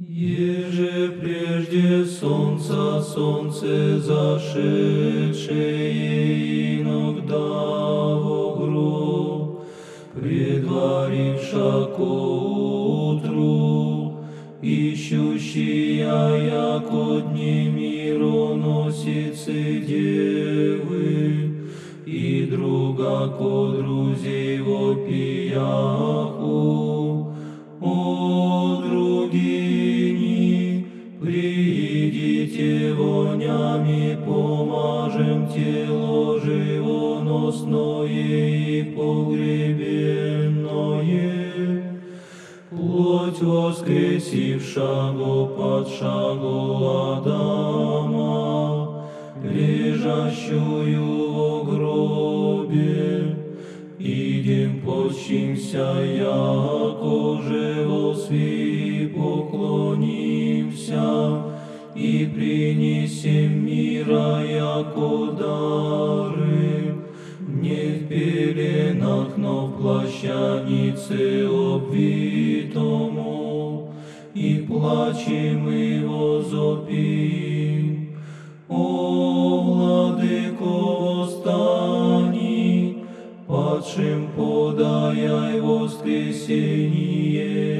Еже прежде солнца, солнце зашедшее иногда во гроб, предваривша ко утру, ищущая, яко дни мироносицы девы, и друга ко друзей вопияху, приидите вонями, помажем тело живоносное и погребенное, плоть воскресившего под шагу Адама, лежащую во гробе, идем почимся, яко живо сви поклонимся, и принесем мира, яко дары, не в пеленах, но в плащанице обвитому, и плачем и возопим. О, владыко, восстани, падшим подаяй воскресение.